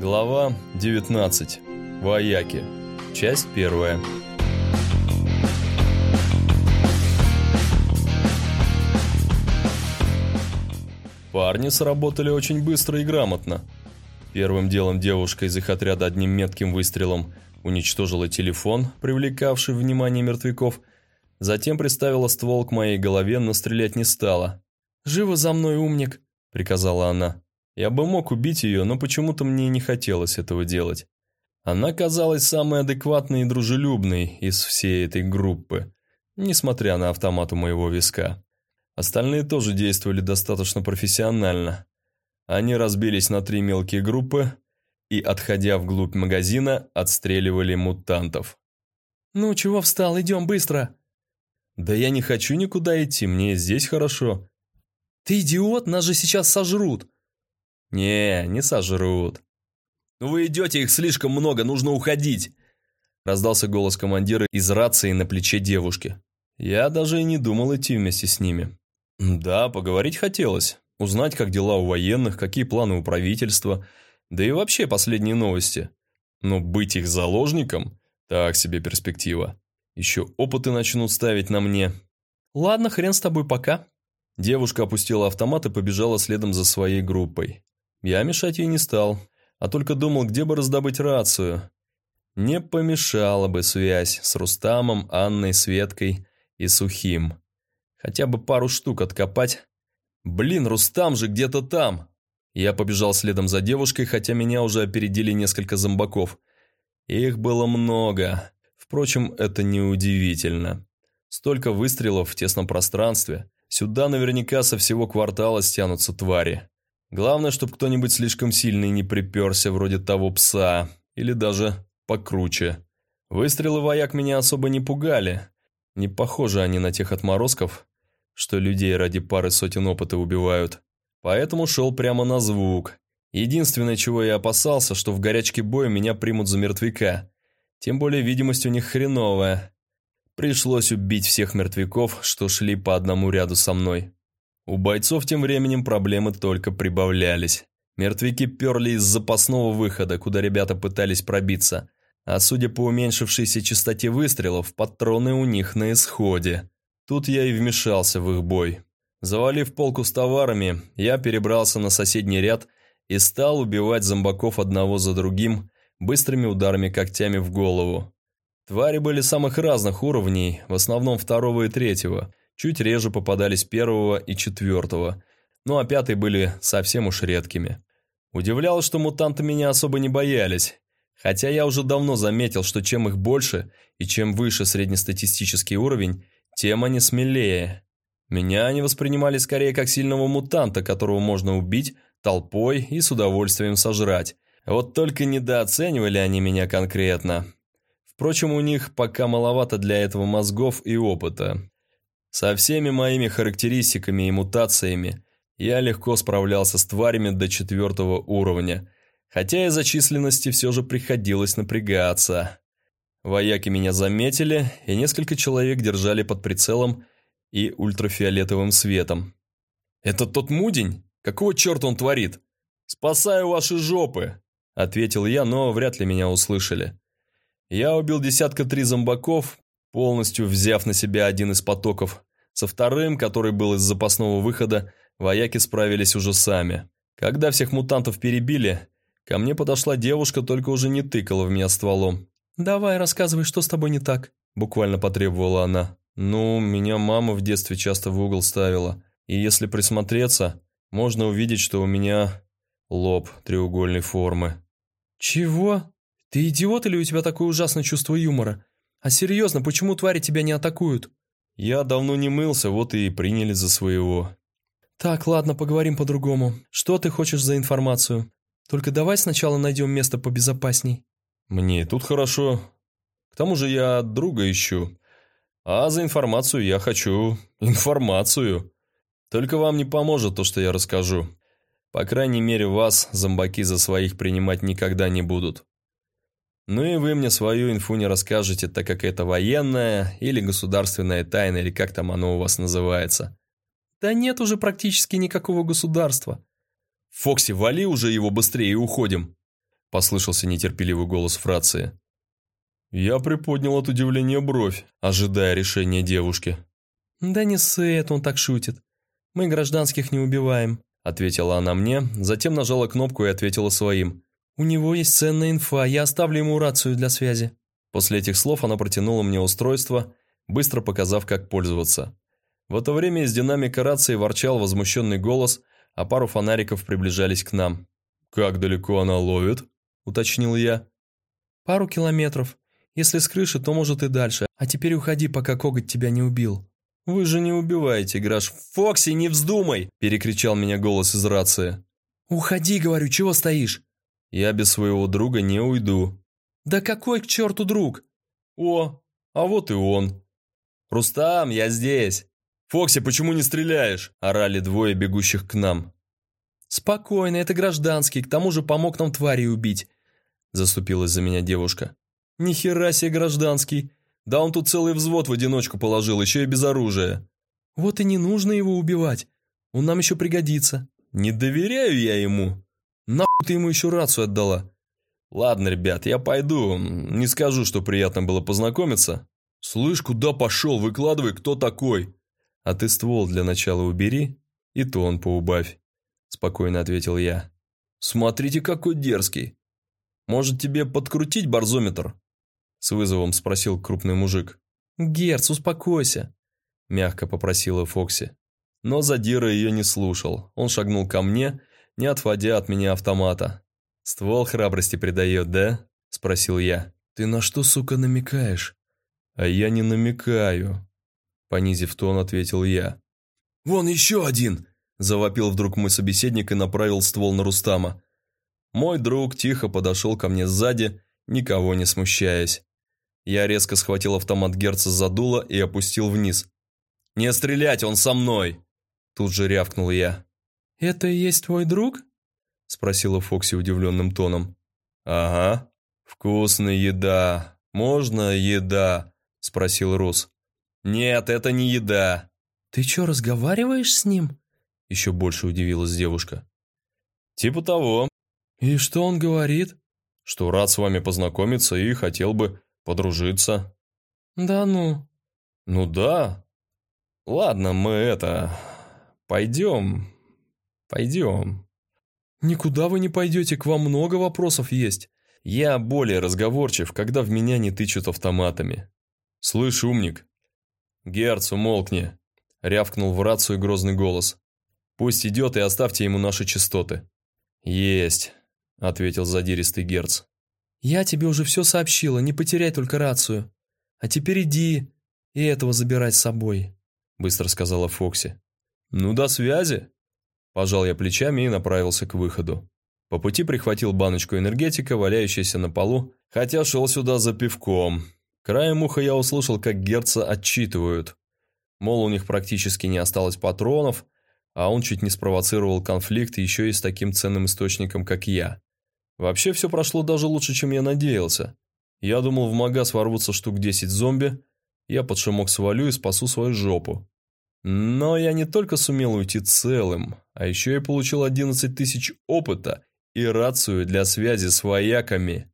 Глава 19. Вояки. Часть первая. Парни сработали очень быстро и грамотно. Первым делом девушка из их отряда одним метким выстрелом уничтожила телефон, привлекавший внимание мертвяков, затем приставила ствол к моей голове, но стрелять не стала. «Живо за мной, умник!» – приказала она. Я бы мог убить ее, но почему-то мне не хотелось этого делать. Она казалась самой адекватной и дружелюбной из всей этой группы, несмотря на автомат у моего виска. Остальные тоже действовали достаточно профессионально. Они разбились на три мелкие группы и, отходя вглубь магазина, отстреливали мутантов. «Ну, чего встал? Идем быстро!» «Да я не хочу никуда идти, мне здесь хорошо». «Ты идиот, нас же сейчас сожрут!» «Не, не сожрут». «Ну вы идете, их слишком много, нужно уходить!» Раздался голос командира из рации на плече девушки. Я даже и не думал идти вместе с ними. Да, поговорить хотелось. Узнать, как дела у военных, какие планы у правительства, да и вообще последние новости. Но быть их заложником – так себе перспектива. Еще опыты начнут ставить на мне. «Ладно, хрен с тобой, пока». Девушка опустила автомат и побежала следом за своей группой. Я мешать ей не стал, а только думал, где бы раздобыть рацию. Не помешала бы связь с Рустамом, Анной, Светкой и Сухим. Хотя бы пару штук откопать. Блин, Рустам же где-то там. Я побежал следом за девушкой, хотя меня уже опередили несколько зомбаков. Их было много. Впрочем, это неудивительно. Столько выстрелов в тесном пространстве. Сюда наверняка со всего квартала стянутся твари. Главное, чтобы кто-нибудь слишком сильный не приперся, вроде того пса, или даже покруче. Выстрелы вояк меня особо не пугали. Не похожи они на тех отморозков, что людей ради пары сотен опыта убивают. Поэтому шел прямо на звук. Единственное, чего я опасался, что в горячке боя меня примут за мертвяка. Тем более видимость у них хреновая. Пришлось убить всех мертвяков, что шли по одному ряду со мной. У бойцов тем временем проблемы только прибавлялись. Мертвяки перли из запасного выхода, куда ребята пытались пробиться. А судя по уменьшившейся частоте выстрелов, патроны у них на исходе. Тут я и вмешался в их бой. Завалив полку с товарами, я перебрался на соседний ряд и стал убивать зомбаков одного за другим, быстрыми ударами когтями в голову. Твари были самых разных уровней, в основном второго и третьего – Чуть реже попадались первого и четвертого, ну а пятые были совсем уж редкими. Удивляло, что мутанты меня особо не боялись, хотя я уже давно заметил, что чем их больше и чем выше среднестатистический уровень, тем они смелее. Меня они воспринимали скорее как сильного мутанта, которого можно убить толпой и с удовольствием сожрать. Вот только недооценивали они меня конкретно. Впрочем, у них пока маловато для этого мозгов и опыта. Со всеми моими характеристиками и мутациями я легко справлялся с тварями до четвертого уровня, хотя из-за численности все же приходилось напрягаться. Вояки меня заметили, и несколько человек держали под прицелом и ультрафиолетовым светом. «Это тот мудень? Какого черта он творит?» «Спасаю ваши жопы!» – ответил я, но вряд ли меня услышали. Я убил десятка три зомбаков, полностью взяв на себя один из потоков. Со вторым, который был из запасного выхода, вояки справились уже сами. Когда всех мутантов перебили, ко мне подошла девушка, только уже не тыкала в меня стволом. «Давай, рассказывай, что с тобой не так?» – буквально потребовала она. «Ну, меня мама в детстве часто в угол ставила, и если присмотреться, можно увидеть, что у меня лоб треугольной формы». «Чего? Ты идиот или у тебя такое ужасное чувство юмора? А серьезно, почему твари тебя не атакуют?» «Я давно не мылся, вот и приняли за своего». «Так, ладно, поговорим по-другому. Что ты хочешь за информацию? Только давай сначала найдем место побезопасней». «Мне тут хорошо. К тому же я друга ищу. А за информацию я хочу информацию. Только вам не поможет то, что я расскажу. По крайней мере, вас зомбаки за своих принимать никогда не будут. Ну и вы мне свою инфу не расскажете, так как это военная или государственная тайна, или как там оно у вас называется. Да нет уже практически никакого государства. Фокси, вали уже его быстрее и уходим. – послышался нетерпеливый голос в рации. Я приподнял от удивления бровь, ожидая решения девушки. «Да не ссы, это он так шутит. Мы гражданских не убиваем», – ответила она мне, затем нажала кнопку и ответила своим. «У него есть ценная инфа, я оставлю ему рацию для связи». После этих слов она протянула мне устройство, быстро показав, как пользоваться. В это время из динамика рации ворчал возмущенный голос, а пару фонариков приближались к нам. «Как далеко она ловит?» – уточнил я. «Пару километров. Если с крыши, то может и дальше. А теперь уходи, пока коготь тебя не убил». «Вы же не убиваете, Граш. Фокси, не вздумай!» – перекричал меня голос из рации. «Уходи, говорю, чего стоишь?» «Я без своего друга не уйду». «Да какой к черту друг?» «О, а вот и он». «Рустам, я здесь!» «Фокси, почему не стреляешь?» – орали двое бегущих к нам. «Спокойно, это гражданский, к тому же помог нам твари убить», – заступилась за меня девушка. «Ни хера себе гражданский. Да он тут целый взвод в одиночку положил, еще и без оружия». «Вот и не нужно его убивать. Он нам еще пригодится». «Не доверяю я ему». «Нахуй ты ему еще рацию отдала?» «Ладно, ребят, я пойду. Не скажу, что приятно было познакомиться». «Слышь, куда пошел? Выкладывай, кто такой?» «А ты ствол для начала убери, и тон поубавь», – спокойно ответил я. «Смотрите, какой дерзкий. Может, тебе подкрутить барзометр?» С вызовом спросил крупный мужик. «Герц, успокойся», – мягко попросила Фокси. Но Задира ее не слушал. Он шагнул ко мне, не отводя от меня автомата. «Ствол храбрости придает, да?» – спросил я. «Ты на что, сука, намекаешь?» «А я не намекаю», – понизив тон, ответил я. «Вон еще один!» – завопил вдруг мой собеседник и направил ствол на Рустама. Мой друг тихо подошел ко мне сзади, никого не смущаясь. Я резко схватил автомат Герца за дуло и опустил вниз. «Не стрелять, он со мной!» Тут же рявкнул я. «Это и есть твой друг?» Спросила Фокси удивленным тоном. «Ага. Вкусная еда. Можно еда?» Спросил Рус. «Нет, это не еда». «Ты что, разговариваешь с ним?» Еще больше удивилась девушка. «Типа того». «И что он говорит?» «Что рад с вами познакомиться и хотел бы Подружиться? Да ну. Ну да. Ладно, мы это... Пойдем. Пойдем. Никуда вы не пойдете, к вам много вопросов есть. Я более разговорчив, когда в меня не тычут автоматами. Слышь, умник. Герц, умолкни. Рявкнул в рацию грозный голос. Пусть идет и оставьте ему наши частоты. Есть, ответил задиристый Герц. «Я тебе уже все сообщила, не потеряй только рацию. А теперь иди и этого забирай с собой», – быстро сказала Фокси. «Ну, до связи!» Пожал я плечами и направился к выходу. По пути прихватил баночку энергетика, валяющуюся на полу, хотя шел сюда за пивком. Краем уха я услышал, как Герца отчитывают. Мол, у них практически не осталось патронов, а он чуть не спровоцировал конфликт еще и с таким ценным источником, как я. Вообще все прошло даже лучше, чем я надеялся. Я думал, в магаз ворвутся штук 10 зомби, я под шумок свалю и спасу свою жопу. Но я не только сумел уйти целым, а еще и получил 11 тысяч опыта и рацию для связи с вояками.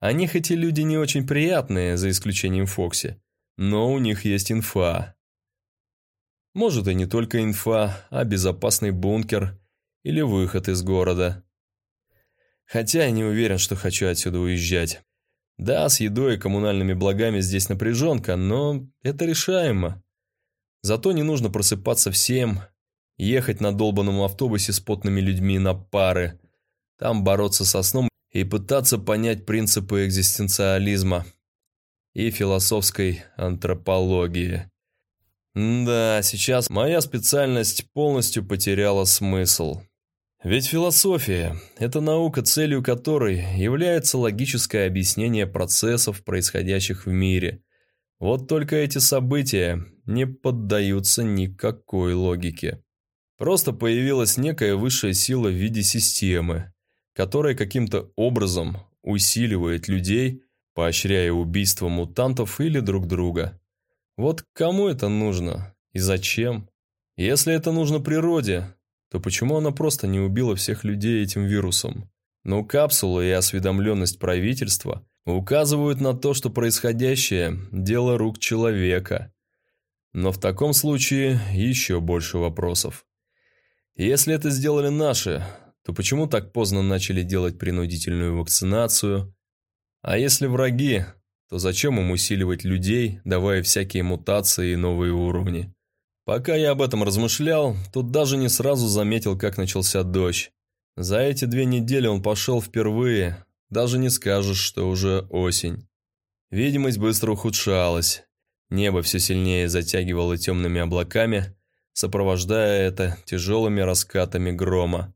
Они хоть и люди не очень приятные, за исключением Фокси, но у них есть инфа. Может и не только инфа, а безопасный бункер или выход из города. Хотя я не уверен, что хочу отсюда уезжать. Да, с едой и коммунальными благами здесь напряженка, но это решаемо. Зато не нужно просыпаться всем, ехать на долбанном автобусе с потными людьми на пары, там бороться со сном и пытаться понять принципы экзистенциализма и философской антропологии. Да, сейчас моя специальность полностью потеряла смысл. Ведь философия – это наука, целью которой является логическое объяснение процессов, происходящих в мире. Вот только эти события не поддаются никакой логике. Просто появилась некая высшая сила в виде системы, которая каким-то образом усиливает людей, поощряя убийство мутантов или друг друга. Вот кому это нужно и зачем? Если это нужно природе, то почему она просто не убила всех людей этим вирусом? Но капсулы и осведомленность правительства указывают на то, что происходящее – дело рук человека. Но в таком случае еще больше вопросов. Если это сделали наши, то почему так поздно начали делать принудительную вакцинацию? А если враги, то зачем им усиливать людей, давая всякие мутации и новые уровни? Пока я об этом размышлял, тут даже не сразу заметил, как начался дождь. За эти две недели он пошел впервые, даже не скажешь, что уже осень. Видимость быстро ухудшалась. Небо все сильнее затягивало темными облаками, сопровождая это тяжелыми раскатами грома.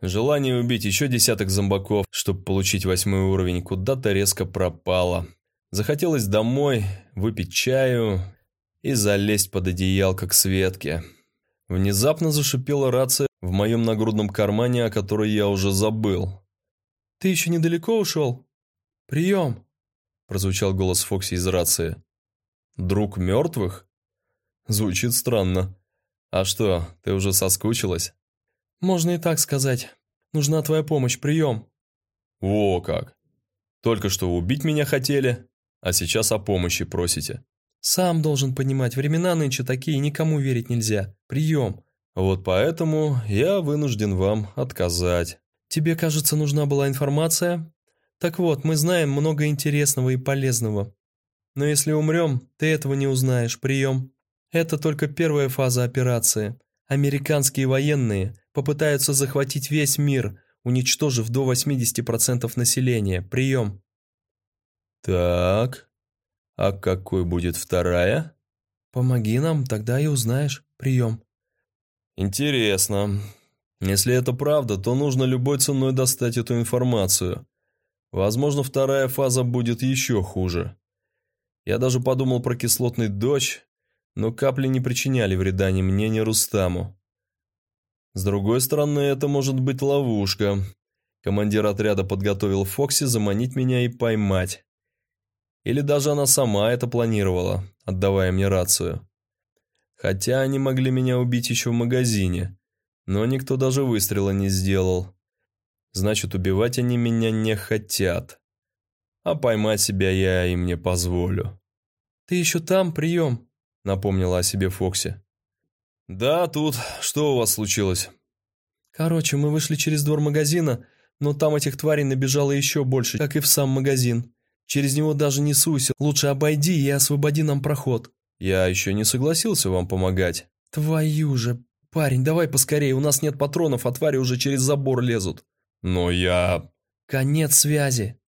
Желание убить еще десяток зомбаков, чтобы получить восьмой уровень, куда-то резко пропало. Захотелось домой, выпить чаю и залезть под одеялко к Светке. Внезапно зашипела рация в моем нагрудном кармане, о которой я уже забыл. «Ты еще недалеко ушел? Прием!» Прозвучал голос Фокси из рации. «Друг мертвых?» Звучит странно. А что, ты уже соскучилась? Можно и так сказать. Нужна твоя помощь, прием. О, как. Только что убить меня хотели, а сейчас о помощи просите. Сам должен понимать, времена нынче такие, никому верить нельзя. Прием. Вот поэтому я вынужден вам отказать. Тебе, кажется, нужна была информация? Так вот, мы знаем много интересного и полезного. Но если умрем, ты этого не узнаешь. Прием. Это только первая фаза операции. Американские военные попытаются захватить весь мир, уничтожив до 80% населения. Прием. Так, а какой будет вторая? Помоги нам, тогда и узнаешь. Прием. Интересно. Если это правда, то нужно любой ценой достать эту информацию. Возможно, вторая фаза будет еще хуже. Я даже подумал про кислотный дождь, но капли не причиняли вреда ни мне, ни Рустаму. С другой стороны, это может быть ловушка. Командир отряда подготовил Фокси заманить меня и поймать. Или даже она сама это планировала, отдавая мне рацию. Хотя они могли меня убить еще в магазине, но никто даже выстрела не сделал. Значит, убивать они меня не хотят. А поймать себя я им не позволю. «Ты еще там, прием!» напомнила о себе Фокси. «Да, тут. Что у вас случилось?» «Короче, мы вышли через двор магазина, но там этих тварей набежало еще больше, как и в сам магазин. Через него даже не суйся, лучше обойди и освободи нам проход». «Я еще не согласился вам помогать». «Твою же! Парень, давай поскорее, у нас нет патронов, а твари уже через забор лезут». «Но я...» «Конец связи».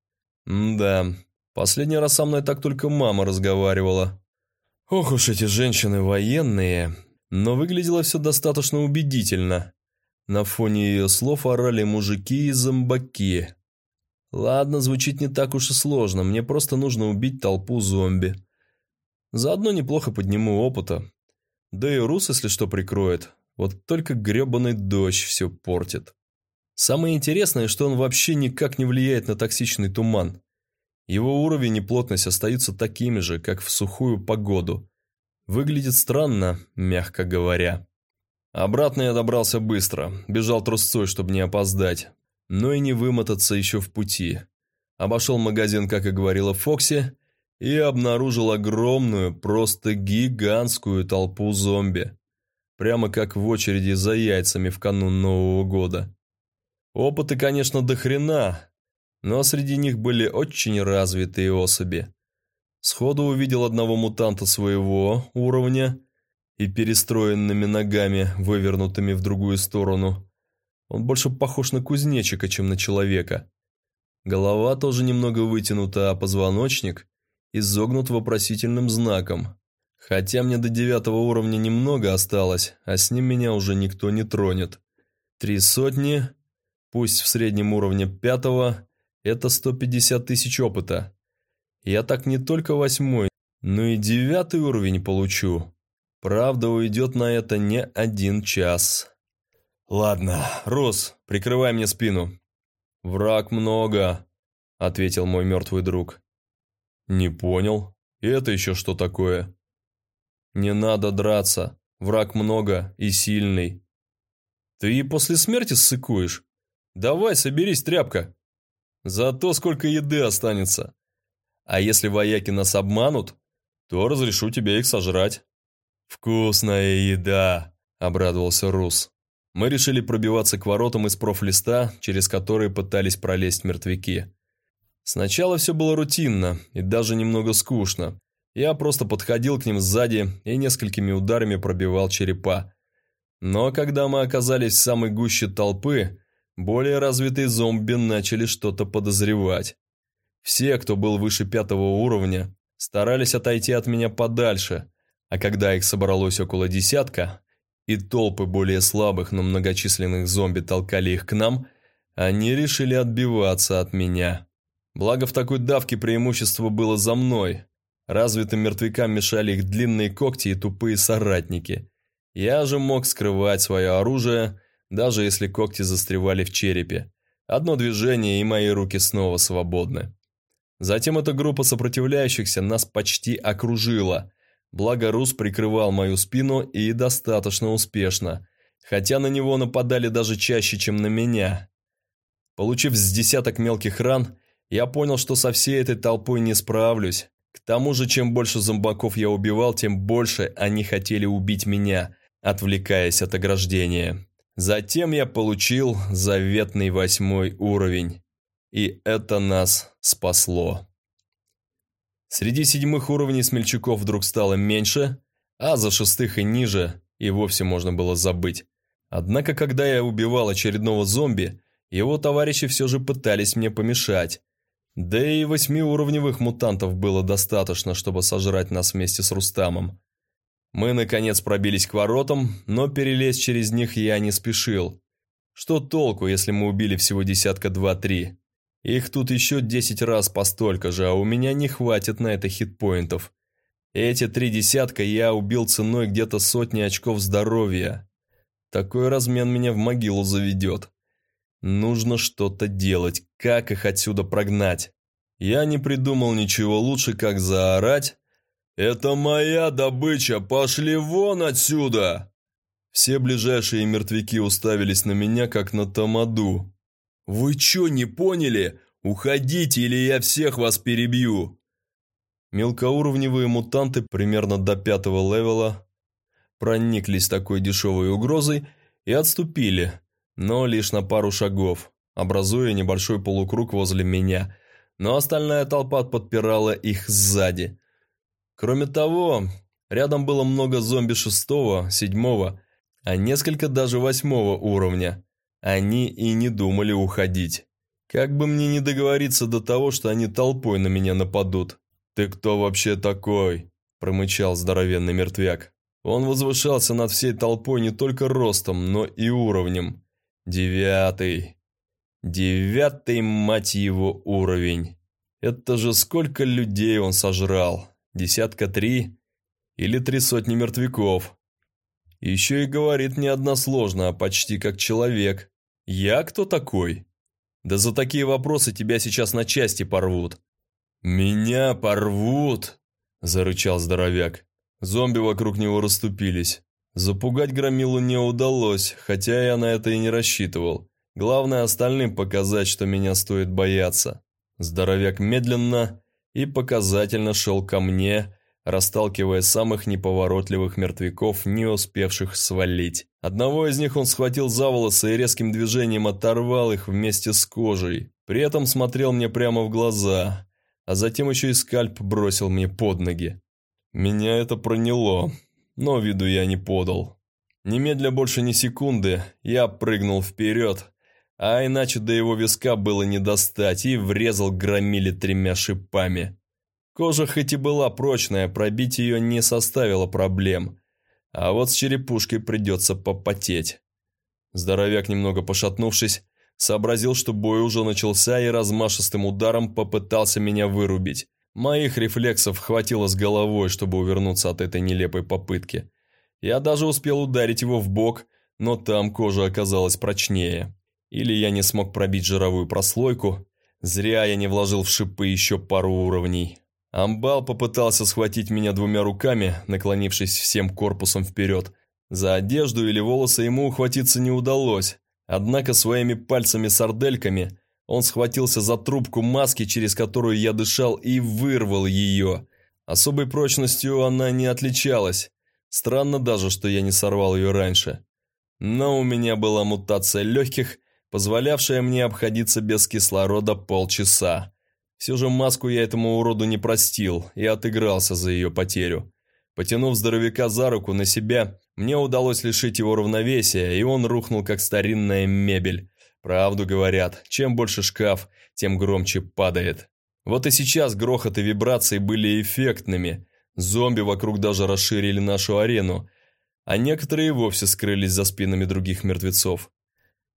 «Да, последний раз со мной так только мама разговаривала». Ох уж эти женщины военные, но выглядело все достаточно убедительно. На фоне ее слов орали мужики и зомбаки. Ладно, звучит не так уж и сложно, мне просто нужно убить толпу зомби. Заодно неплохо подниму опыта. Да и Рус, если что, прикроет. Вот только гребаный дождь все портит. Самое интересное, что он вообще никак не влияет на токсичный туман. Его уровень и плотность остаются такими же, как в сухую погоду. Выглядит странно, мягко говоря. Обратно я добрался быстро, бежал трусцой, чтобы не опоздать, но и не вымотаться еще в пути. Обошел магазин, как и говорила Фокси, и обнаружил огромную, просто гигантскую толпу зомби. Прямо как в очереди за яйцами в канун Нового года. Опыты, конечно, до хрена, но среди них были очень развитые особи. Сходу увидел одного мутанта своего уровня и перестроенными ногами, вывернутыми в другую сторону. Он больше похож на кузнечика, чем на человека. Голова тоже немного вытянута, а позвоночник изогнут вопросительным знаком. Хотя мне до девятого уровня немного осталось, а с ним меня уже никто не тронет. Три сотни, пусть в среднем уровне пятого, это 150 тысяч опыта. Я так не только восьмой, но и девятый уровень получу. Правда, уйдет на это не один час. Ладно, Рос, прикрывай мне спину. Враг много, ответил мой мертвый друг. Не понял. Это еще что такое? Не надо драться. Враг много и сильный. Ты и после смерти ссыкуешь. Давай, соберись, тряпка. Зато сколько еды останется. А если вояки нас обманут, то разрешу тебе их сожрать». «Вкусная еда», – обрадовался Рус. Мы решили пробиваться к воротам из профлиста, через которые пытались пролезть мертвяки. Сначала все было рутинно и даже немного скучно. Я просто подходил к ним сзади и несколькими ударами пробивал черепа. Но когда мы оказались в самой гуще толпы, более развитые зомби начали что-то подозревать. Все, кто был выше пятого уровня, старались отойти от меня подальше, а когда их собралось около десятка, и толпы более слабых, но многочисленных зомби толкали их к нам, они решили отбиваться от меня. Благо в такой давке преимущество было за мной. Развитым мертвякам мешали их длинные когти и тупые соратники. Я же мог скрывать свое оружие, даже если когти застревали в черепе. Одно движение, и мои руки снова свободны. Затем эта группа сопротивляющихся нас почти окружила. Благо Рус прикрывал мою спину и достаточно успешно, хотя на него нападали даже чаще, чем на меня. Получив с десяток мелких ран, я понял, что со всей этой толпой не справлюсь. К тому же, чем больше зомбаков я убивал, тем больше они хотели убить меня, отвлекаясь от ограждения. Затем я получил заветный восьмой уровень. И это нас спасло. Среди седьмых уровней смельчаков вдруг стало меньше, а за шестых и ниже и вовсе можно было забыть. Однако, когда я убивал очередного зомби, его товарищи все же пытались мне помешать. Да и восьмиуровневых мутантов было достаточно, чтобы сожрать нас вместе с Рустамом. Мы, наконец, пробились к воротам, но перелезть через них я не спешил. Что толку, если мы убили всего десятка два-три? Их тут еще десять раз по столько же, а у меня не хватит на это хитпоинтов. Эти три десятка я убил ценой где-то сотни очков здоровья. Такой размен меня в могилу заведет. Нужно что-то делать, как их отсюда прогнать. Я не придумал ничего лучше, как заорать «Это моя добыча, пошли вон отсюда!» Все ближайшие мертвяки уставились на меня, как на тамаду. «Вы чё, не поняли? Уходите, или я всех вас перебью!» Мелкоуровневые мутанты примерно до пятого левела прониклись такой дешевой угрозой и отступили, но лишь на пару шагов, образуя небольшой полукруг возле меня, но остальная толпа подпирала их сзади. Кроме того, рядом было много зомби шестого, седьмого, а несколько даже восьмого уровня – они и не думали уходить. Как бы мне не договориться до того, что они толпой на меня нападут. «Ты кто вообще такой?» – промычал здоровенный мертвяк. Он возвышался над всей толпой не только ростом, но и уровнем. Девятый. Девятый, мать его, уровень. Это же сколько людей он сожрал? Десятка три? Или три сотни мертвяков? Еще и говорит не односложно, почти как человек. Я кто такой? Да за такие вопросы тебя сейчас на части порвут. Меня порвут? Зарычал здоровяк. Зомби вокруг него расступились. Запугать Громилу не удалось, хотя я на это и не рассчитывал. Главное остальным показать, что меня стоит бояться. Здоровяк медленно и показательно шел ко мне, расталкивая самых неповоротливых мертвяков, не успевших свалить. Одного из них он схватил за волосы и резким движением оторвал их вместе с кожей. При этом смотрел мне прямо в глаза, а затем еще и скальп бросил мне под ноги. Меня это проняло, но виду я не подал. Немедля больше ни секунды я прыгнул вперед, а иначе до его виска было не достать, и врезал громили тремя шипами. Кожа хоть и была прочная, пробить ее не составило проблем. А вот с черепушкой придется попотеть. Здоровяк, немного пошатнувшись, сообразил, что бой уже начался и размашистым ударом попытался меня вырубить. Моих рефлексов хватило с головой, чтобы увернуться от этой нелепой попытки. Я даже успел ударить его в бок, но там кожа оказалась прочнее. Или я не смог пробить жировую прослойку, зря я не вложил в шипы еще пару уровней. Амбал попытался схватить меня двумя руками, наклонившись всем корпусом вперед. За одежду или волосы ему ухватиться не удалось, однако своими пальцами-сардельками Он схватился за трубку маски, через которую я дышал, и вырвал ее. Особой прочностью она не отличалась. Странно даже, что я не сорвал ее раньше. Но у меня была мутация легких, позволявшая мне обходиться без кислорода полчаса. Все же маску я этому уроду не простил и отыгрался за ее потерю. Потянув здоровяка за руку на себя, мне удалось лишить его равновесия, и он рухнул, как старинная мебель. Правду говорят, чем больше шкаф, тем громче падает. Вот и сейчас грохот и вибрации были эффектными. Зомби вокруг даже расширили нашу арену, а некоторые вовсе скрылись за спинами других мертвецов.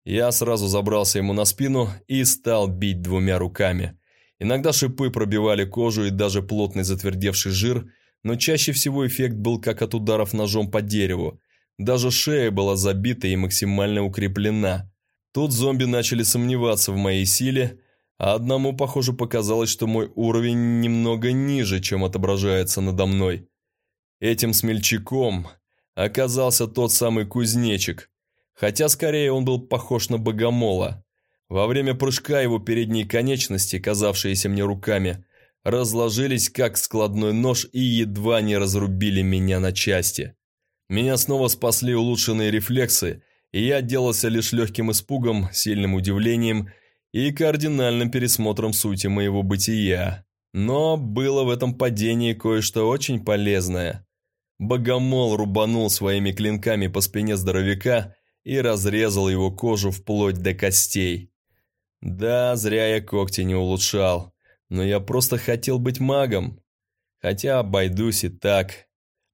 Я сразу забрался ему на спину и стал бить двумя руками. Иногда шипы пробивали кожу и даже плотный затвердевший жир, но чаще всего эффект был как от ударов ножом по дереву. Даже шея была забита и максимально укреплена. Тут зомби начали сомневаться в моей силе, а одному, похоже, показалось, что мой уровень немного ниже, чем отображается надо мной. Этим смельчаком оказался тот самый кузнечик, хотя скорее он был похож на богомола. Во время прыжка его передние конечности, казавшиеся мне руками, разложились как складной нож и едва не разрубили меня на части. Меня снова спасли улучшенные рефлексы, и я отделался лишь легким испугом, сильным удивлением и кардинальным пересмотром сути моего бытия. Но было в этом падении кое-что очень полезное. Богомол рубанул своими клинками по спине здоровяка и разрезал его кожу вплоть до костей. Да, зря я когти не улучшал, но я просто хотел быть магом. Хотя обойдусь и так.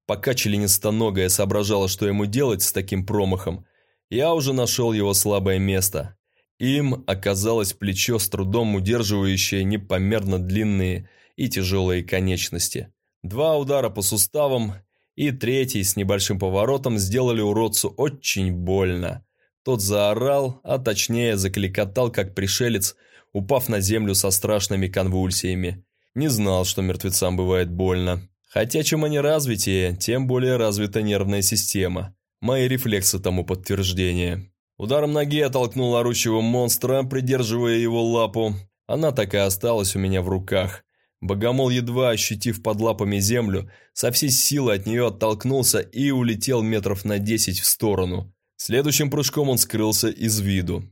Пока членистоногая соображала, что ему делать с таким промахом, я уже нашел его слабое место. Им оказалось плечо, с трудом удерживающее непомерно длинные и тяжелые конечности. Два удара по суставам и третий с небольшим поворотом сделали уродцу очень больно. Тот заорал, а точнее закликотал, как пришелец, упав на землю со страшными конвульсиями. Не знал, что мертвецам бывает больно. Хотя чем они развитее, тем более развита нервная система. Мои рефлексы тому подтверждение. Ударом ноги оттолкнул орущего монстра, придерживая его лапу. Она так и осталась у меня в руках. Богомол, едва ощутив под лапами землю, со всей силы от нее оттолкнулся и улетел метров на десять в сторону. Следующим прыжком он скрылся из виду.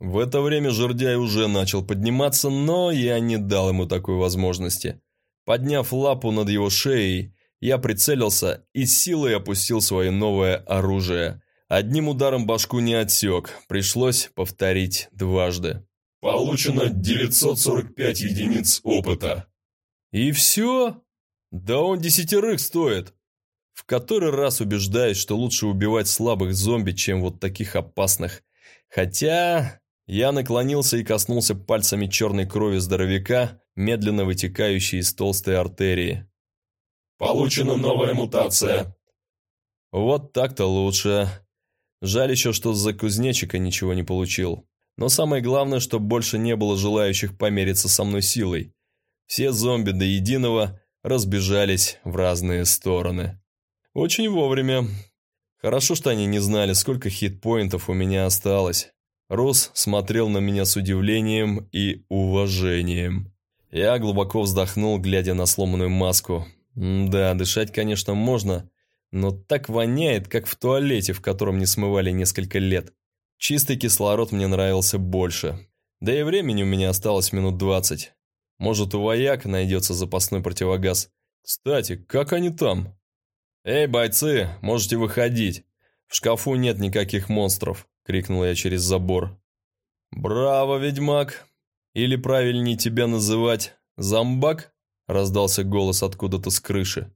В это время жердяй уже начал подниматься, но я не дал ему такой возможности. Подняв лапу над его шеей, я прицелился и силой опустил свое новое оружие. Одним ударом башку не отсек, пришлось повторить дважды. Получено 945 единиц опыта. И все? Да он десятерых стоит. В который раз убеждаюсь, что лучше убивать слабых зомби, чем вот таких опасных. Хотя... Я наклонился и коснулся пальцами черной крови здоровяка, медленно вытекающей из толстой артерии. Получена новая мутация. Вот так-то лучше. Жаль еще, что за кузнечика ничего не получил. Но самое главное, что больше не было желающих помериться со мной силой. Все зомби до единого разбежались в разные стороны. Очень вовремя. Хорошо, что они не знали, сколько хитпоинтов у меня осталось. Рос смотрел на меня с удивлением и уважением. Я глубоко вздохнул, глядя на сломанную маску. Да, дышать, конечно, можно, но так воняет, как в туалете, в котором не смывали несколько лет. Чистый кислород мне нравился больше. Да и времени у меня осталось минут двадцать. Может, у вояк найдется запасной противогаз. Кстати, как они там? «Эй, бойцы, можете выходить. В шкафу нет никаких монстров», — крикнул я через забор. «Браво, ведьмак! Или правильнее тебя называть зомбак?» — раздался голос откуда-то с крыши.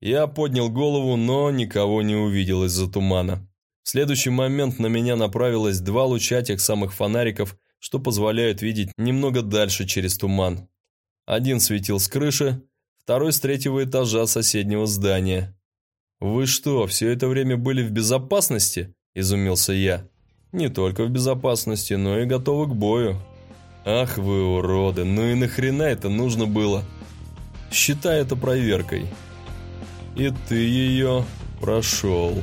Я поднял голову, но никого не увидел из-за тумана. В следующий момент на меня направилось два луча тех самых фонариков, что позволяют видеть немного дальше через туман. Один светил с крыши, второй с третьего этажа соседнего здания. «Вы что, все это время были в безопасности?» – изумился я. «Не только в безопасности, но и готовы к бою». «Ах вы уроды, ну и нахрена это нужно было?» «Считай это проверкой». «И ты ее прошел».